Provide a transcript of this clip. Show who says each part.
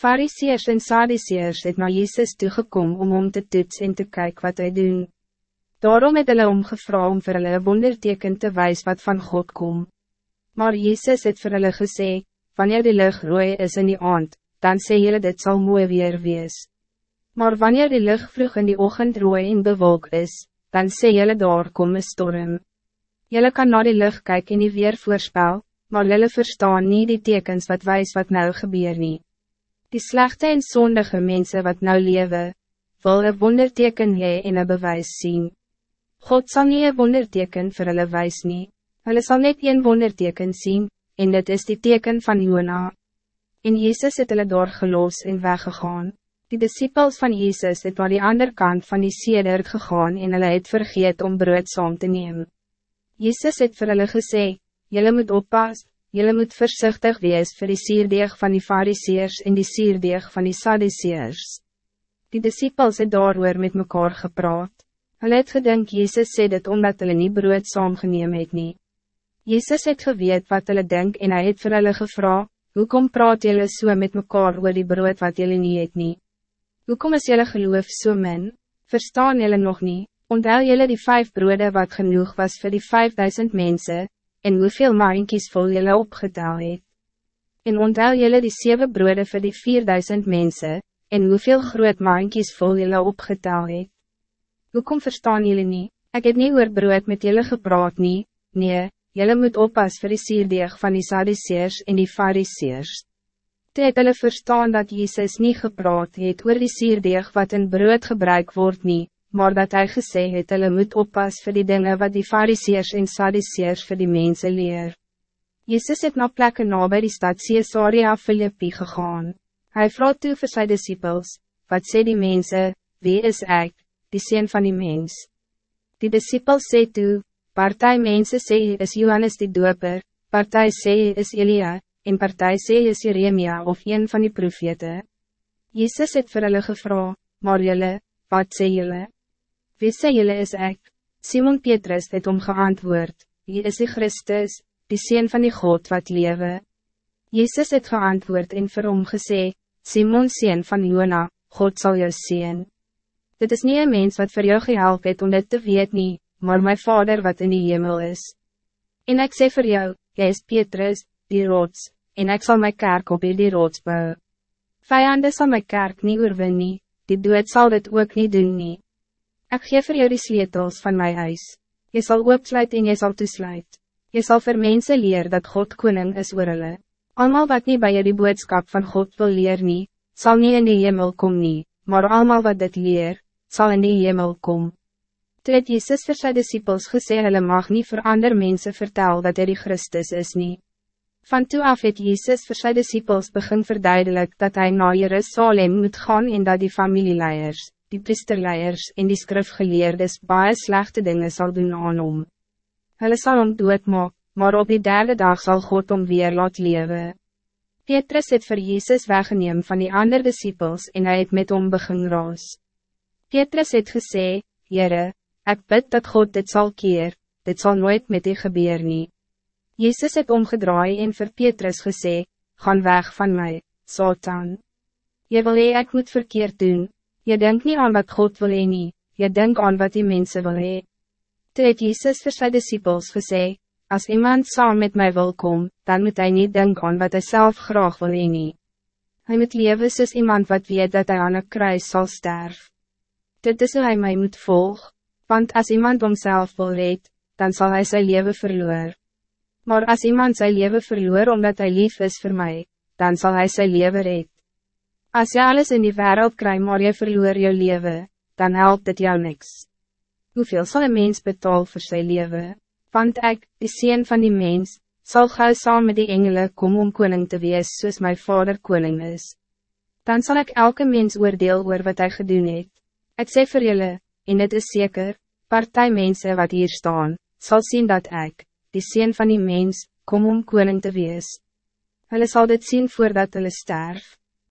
Speaker 1: Fariseers en Sadduceërs het na Jezus toegekom om om te toets en te kijken wat hij doen. Daarom het hulle omgevra om vir hulle een wonderteken te wijs wat van God kom. Maar Jezus het vir hulle gesê, wanneer die lucht rooi is in die aand, dan sê julle dit zal mooi weer wees. Maar wanneer die lucht vroeg in die ochtend rooi en bewolk is, dan sê julle daar kom een storm. Julle kan naar die lucht kijken en die weer voorspel, maar julle verstaan niet die tekens wat wijs wat nou gebeur nie. Die slechte en zondige mensen wat nou leven, wil een wonderteken hee en een bewijs zien. God zal niet een wonderteken vir hulle wijs nie, hulle sal net een wonderteken zien, en dit is die teken van Jona. En Jezus het hulle doorgeloos en weggegaan. Die disciples van Jezus het naar die andere kant van die sedert gegaan en hulle het vergeet om brood saam te nemen. Jezus het vir hulle gesê, Julle moet oppas, julle moet voorzichtig wees voor die sierdeeg van die fariseers en die sierdeeg van die sadduceers. Die disciples het daar met mekaar gepraat. Hulle het gedink Jezus sê dit omdat hulle nie brood saamgeneem het nie. Jezus het geweet wat hulle denk en hij het vir hulle gevra, Hoekom praat julle so met mekaar oor die brood wat julle nie het nie? Hoekom is julle geloof so min? Verstaan julle nog niet? Onthou julle die vijf broeden wat genoeg was voor die vijfduizend mensen, en hoeveel maankies vol jylle opgetel het. En onthou jylle die zeven broeden voor die 4000 mensen, en hoeveel groot maankies vol jylle opgetel het. Hoekom verstaan jullie niet? Ik heb niet oor brood met jullie gepraat nie, nee, jullie moet oppas vir die sierdeeg van die Sadduceers en die Fariseers. Toe het hulle verstaan dat Jezus niet gepraat het oor die sierdeeg wat in brood gebruik wordt niet, maar dat hij gesê het hulle moet oppas vir die dingen wat die fariseers en sadduceers vir die mensen leer. Jezus het na plekke na by die stad Caesarea Philippi gegaan. Hij vroeg toe vir sy disciples, wat sê die mensen, wie is ik, die sien van die mens? Die disciples sê toe, partij mensen sê is Johannes die doper, partij sê is Elia, en partij sê is Jeremia of een van die profete. Jezus het vir hulle gevra, maar julle, wat sê julle? Wie sê jylle is ek? Simon Petrus het om geantwoord, Jy is die Christus, die Seen van die God wat lewe. Jezus het geantwoord en vir hom gesê, Simon Seen van Jona, God zal jou seen. Dit is niet een mens wat voor jou gehelp het om dit te weet nie, maar mijn Vader wat in die hemel is. En ik sê voor jou, jy is Petrus, die rots, en ik zal mijn kerk op die rots bou. Vijanden zal mijn kerk niet oorwin nie, die dood zal dit ook niet doen nie. Ik geef voor jou die sleutels van mijn huis. Je zal opsluit en je zal toesluit. Je zal voor mensen leer dat God koning is oor hulle. Almal wat niet bij je die boodschap van God wil leer nie, zal niet in de hemel kom nie, maar almal wat dit leer, zal in de hemel kom. Toe het Jezus vir sy disciples gesê hulle mag niet voor ander mensen vertel dat hij die Christus is nie. Van toe af het Jezus vir sy disciples begin verduidelik dat hij naar Jerusalem moet gaan en dat die familieleiers, die priesterleiers en die skrifgeleerdes baie slechte dingen zal doen aan hom. Hulle sal hom doodmaak, maar op die derde dag zal God om weer laat lewe. Petrus het vir Jezus weggeneem van die andere disciples en hij het met hom begin raas. Petrus het gesê, Jere, ik bid dat God dit zal keer, dit zal nooit met u gebeur nie. Jezus het omgedraai en vir Petrus gesê, gaan weg van mij, Satan. Je wil hee ek moet verkeerd doen, Je denkt niet aan wat God wil hee nie, je denkt aan wat die mensen wil hee. Toe het Jesus vir sy disciples gesê, as iemand saam met mij wil kom, dan moet hij niet denken aan wat hij zelf graag wil hee nie. Hy moet leven soos iemand wat weet dat hij aan een kruis zal sterven. Dit is hoe hy my moet volg, want als iemand homself wil red, dan zal hij zijn leven verloor. Maar als iemand zijn leven verloor omdat hij lief is voor mij, dan zal hij zijn leven red. Als je alles in die wereld krijgt maar je verloor je leven, dan helpt het jou niks. Hoeveel zal een mens betalen voor zijn leven? Want ik, de zin van die mens, zal gauw samen met die engelen komen om koning te wees soos mijn vader koning is. Dan zal ik elke mens oordeel oor wat hij gedoen het. Ik zeg voor jullie, en het is zeker, partij mensen wat hier staan, zal zien dat ik, de zin van die mens, kom om koning te wees. Hulle zal dit zien voordat hulle sterf.